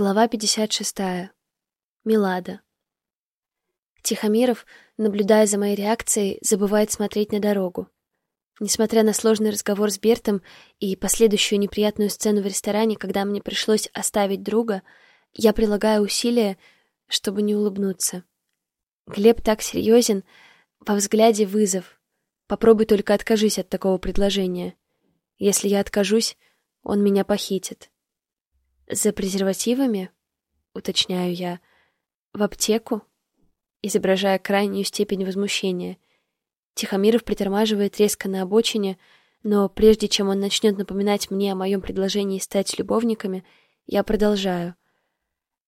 Глава 56. Милада. Тихомиров, наблюдая за моей реакцией, забывает смотреть на дорогу. Несмотря на сложный разговор с Бертом и последующую неприятную сцену в ресторане, когда мне пришлось оставить друга, я прилагаю усилия, чтобы не улыбнуться. Глеб так серьезен, во взгляде вызов. Попробуй только откажись от такого предложения. Если я откажусь, он меня похитит. «За презервативами?» — уточняю я. «В аптеку?» Изображая крайнюю степень возмущения. Тихомиров притормаживает резко на обочине, но прежде чем он начнет напоминать мне о моем предложении стать любовниками, я продолжаю.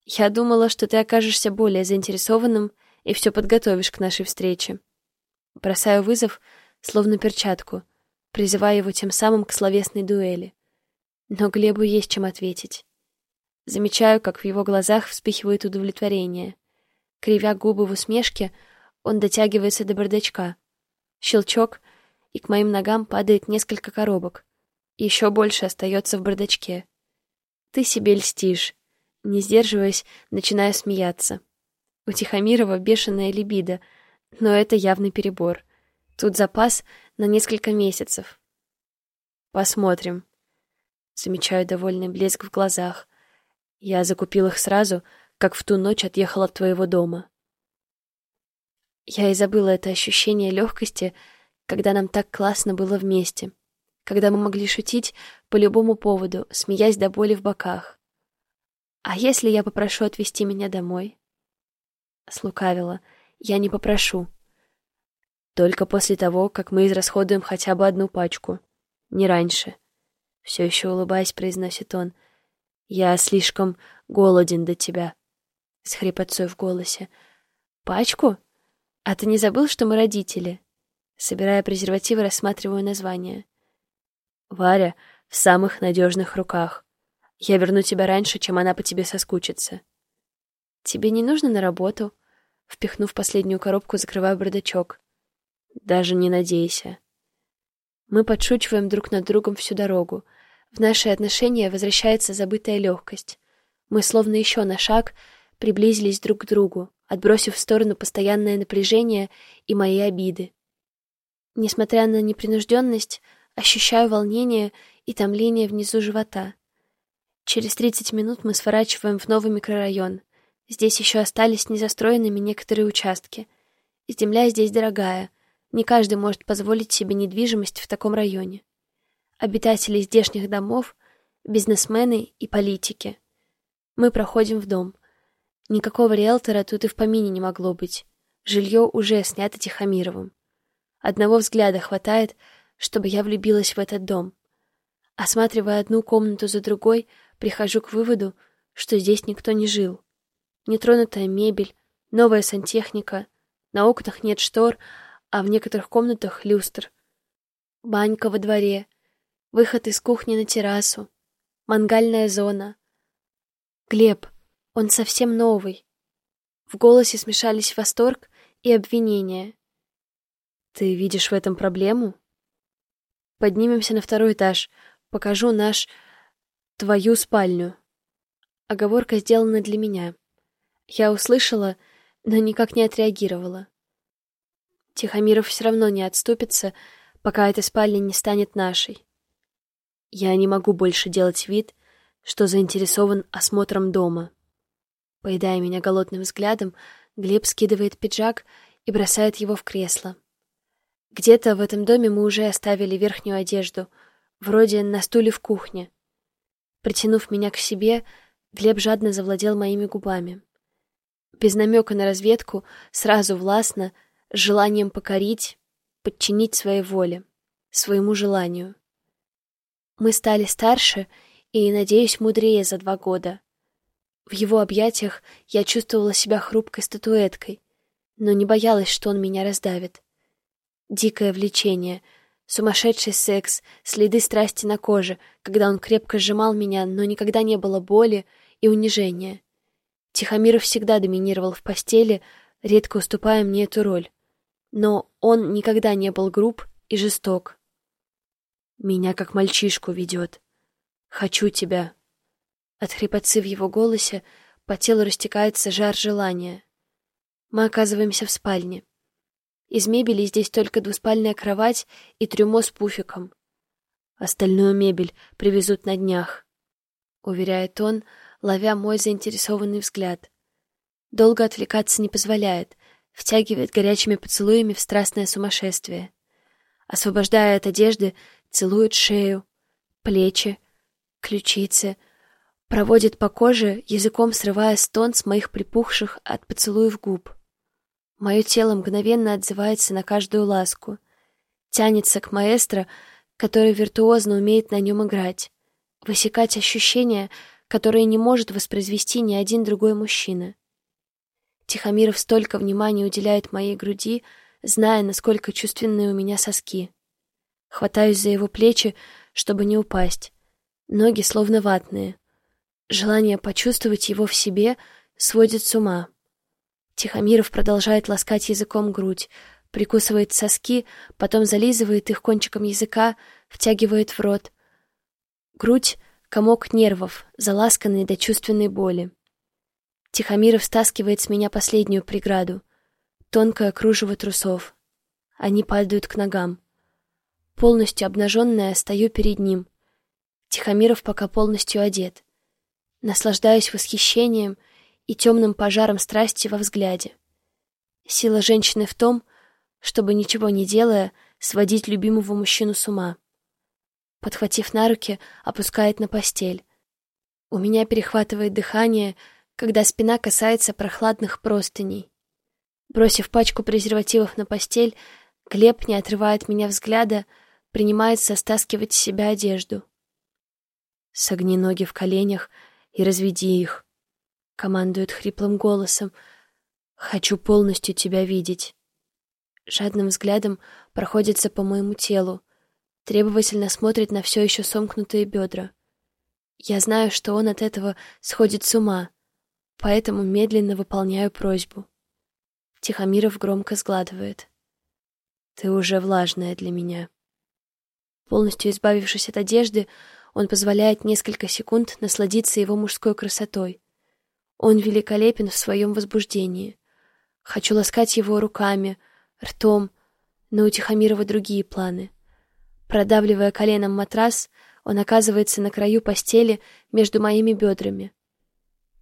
«Я думала, что ты окажешься более заинтересованным и все подготовишь к нашей встрече». Бросаю вызов, словно перчатку, призывая его тем самым к словесной дуэли. Но Глебу есть чем ответить. Замечаю, как в его глазах вспыхивает удовлетворение. Кривя губы в усмешке, он дотягивается до бардачка. Щелчок, и к моим ногам падает несколько коробок. Еще больше остается в бардачке. Ты себе льстишь. Не сдерживаясь, начинаю смеяться. У Тихомирова бешеная либидо, но это явный перебор. Тут запас на несколько месяцев. Посмотрим. Замечаю довольный блеск в глазах. Я закупил их сразу, как в ту ночь отъехал от твоего дома. Я и забыла это ощущение легкости, когда нам так классно было вместе, когда мы могли шутить по любому поводу, смеясь до боли в боках. А если я попрошу отвезти меня домой? Слукавила. Я не попрошу. Только после того, как мы израсходуем хотя бы одну пачку. Не раньше. Все еще улыбаясь, произносит он — я слишком голоден до тебя. С хрипотцой в голосе. Пачку? А ты не забыл, что мы родители? Собирая презервативы, рассматриваю название. Варя в самых надежных руках. Я верну тебя раньше, чем она по тебе соскучится. Тебе не нужно на работу? Впихнув последнюю коробку, закрываю бардачок. Даже не надейся. Мы подшучиваем друг над другом всю дорогу — в наши отношения возвращается забытая легкость. Мы словно еще на шаг приблизились друг к другу, отбросив в сторону постоянное напряжение и мои обиды. Несмотря на непринужденность, ощущаю волнение и томление внизу живота. Через 30 минут мы сворачиваем в новый микрорайон. Здесь еще остались незастроенными некоторые участки. Земля здесь дорогая. Не каждый может позволить себе недвижимость в таком районе обитатели здешних домов, бизнесмены и политики. Мы проходим в дом. Никакого риэлтора тут и в помине не могло быть. Жилье уже снято Тихомировым. Одного взгляда хватает, чтобы я влюбилась в этот дом. Осматривая одну комнату за другой, прихожу к выводу, что здесь никто не жил. Нетронутая мебель, новая сантехника, на окнах нет штор, а в некоторых комнатах люстр. Банька во дворе, Выход из кухни на террасу. Мангальная зона. Глеб, он совсем новый. В голосе смешались восторг и обвинение. Ты видишь в этом проблему? Поднимемся на второй этаж. Покажу наш... твою спальню. Оговорка сделана для меня. Я услышала, но никак не отреагировала. Тихомиров все равно не отступится, пока эта спальня не станет нашей. Я не могу больше делать вид, что заинтересован осмотром дома. Поедая меня голодным взглядом, Глеб скидывает пиджак и бросает его в кресло. Где-то в этом доме мы уже оставили верхнюю одежду, вроде на стуле в кухне. Притянув меня к себе, Глеб жадно завладел моими губами. Без намека на разведку, сразу властно, с желанием покорить, подчинить своей воле, своему желанию. Мы стали старше и, надеюсь, мудрее за два года. В его объятиях я чувствовала себя хрупкой статуэткой, но не боялась, что он меня раздавит. Дикое влечение, сумасшедший секс, следы страсти на коже, когда он крепко сжимал меня, но никогда не было боли и унижения. Тихомиров всегда доминировал в постели, редко уступая мне эту роль. Но он никогда не был груб и жесток. Меня как мальчишку ведет. Хочу тебя. От хрипотцы в его голосе по телу растекается жар желания. Мы оказываемся в спальне. Из мебели здесь только двуспальная кровать и трюмо с пуфиком. Остальную мебель привезут на днях, — уверяет он, ловя мой заинтересованный взгляд. Долго отвлекаться не позволяет, втягивает горячими поцелуями в страстное сумасшествие. Освобождая от одежды, целует шею, плечи, ключицы, проводит по коже, языком срывая стон с моих припухших от поцелуев губ. Мое тело мгновенно отзывается на каждую ласку, тянется к маэстро, который виртуозно умеет на нем играть, высекать ощущения, которые не может воспроизвести ни один другой мужчина. Тихомиров столько внимания уделяет моей груди, зная, насколько чувственные у меня соски. Хватаюсь за его плечи, чтобы не упасть. Ноги словно ватные. Желание почувствовать его в себе сводит с ума. Тихомиров продолжает ласкать языком грудь, прикусывает соски, потом зализывает их кончиком языка, втягивает в рот. Грудь — комок нервов, заласканный до чувственной боли. Тихомиров стаскивает с меня последнюю преграду — тонкое кружево трусов. Они падают к ногам. Полностью обнаженная стою перед ним. Тихомиров пока полностью одет. Наслаждаюсь восхищением и темным пожаром страсти во взгляде. Сила женщины в том, чтобы, ничего не делая, сводить любимого мужчину с ума. Подхватив на руки, опускает на постель. У меня перехватывает дыхание — когда спина касается прохладных простыней. Бросив пачку презервативов на постель, Глеб, не отрывает меня взгляда, принимается стаскивать с себя одежду. «Согни ноги в коленях и разведи их», — командует хриплым голосом. «Хочу полностью тебя видеть». Жадным взглядом проходится по моему телу, требовательно смотрит на все еще сомкнутые бедра. Я знаю, что он от этого сходит с ума, поэтому медленно выполняю просьбу. Тихомиров громко сгладывает. «Ты уже влажная для меня». Полностью избавившись от одежды, он позволяет несколько секунд насладиться его мужской красотой. Он великолепен в своем возбуждении. Хочу ласкать его руками, ртом, но у Тихомирова другие планы. Продавливая коленом матрас, он оказывается на краю постели между моими бедрами.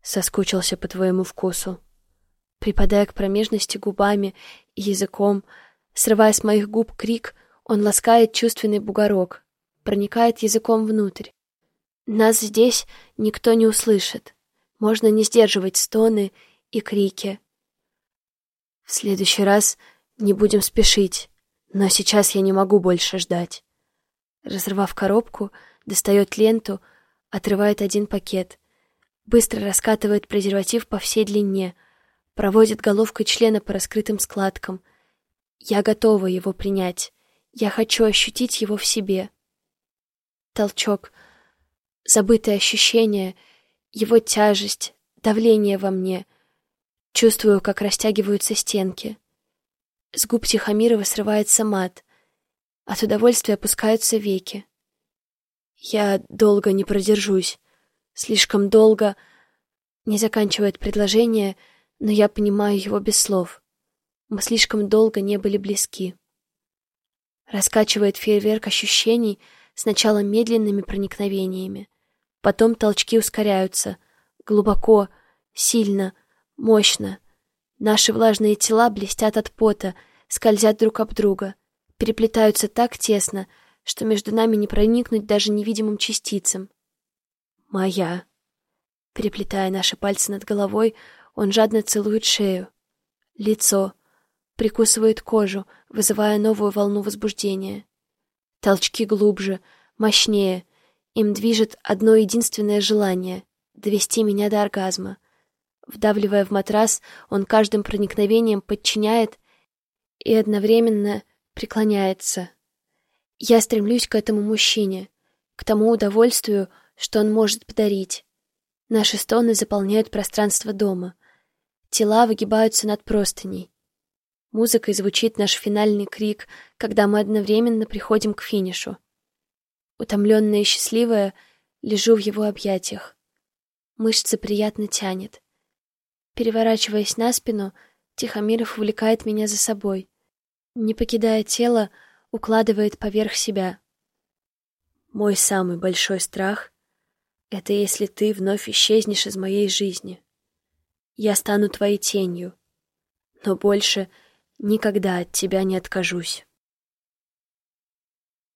Соскучился по твоему вкусу. Припадая к промежности губами и языком, срывая с моих губ крик, он ласкает чувственный бугорок, проникает языком внутрь. Нас здесь никто не услышит. Можно не сдерживать стоны и крики. В следующий раз не будем спешить, но сейчас я не могу больше ждать. Разрывав коробку, достает ленту, отрывает один пакет — быстро раскатывает презерватив по всей длине, проводит головкой члена по раскрытым складкам. Я готова его принять. Я хочу ощутить его в себе. Толчок, забытое ощущение, его тяжесть, давление во мне. Чувствую, как растягиваются стенки. С губ Тихомирова срывается мат. От удовольствия опускаются веки. Я долго не продержусь. Слишком долго... Не заканчивает предложение, но я понимаю его без слов. Мы слишком долго не были близки. Раскачивает фейерверк ощущений сначала медленными проникновениями. Потом толчки ускоряются. Глубоко, сильно, мощно. Наши влажные тела блестят от пота, скользят друг об друга, переплетаются так тесно, что между нами не проникнуть даже невидимым частицам. Моя. Переплетая наши пальцы над головой, он жадно целует шею, лицо, прикусывает кожу, вызывая новую волну возбуждения. Толчки глубже, мощнее. Им движет одно единственное желание — довести меня до оргазма. Вдавливая в матрас, он каждым проникновением подчиняет и одновременно преклоняется. Я стремлюсь к этому мужчине, к тому удовольствию, что он может подарить. Наши стоны заполняют пространство дома. Тела выгибаются над простыней. Музыкой звучит наш финальный крик, когда мы одновременно приходим к финишу. Утомленная и счастливая, лежу в его объятиях. Мышцы приятно тянет. Переворачиваясь на спину, Тихомиров увлекает меня за собой. Не покидая тело, укладывает поверх себя. Мой самый большой страх — это если ты вновь исчезнешь из моей жизни. Я стану твоей тенью, но больше никогда от тебя не откажусь.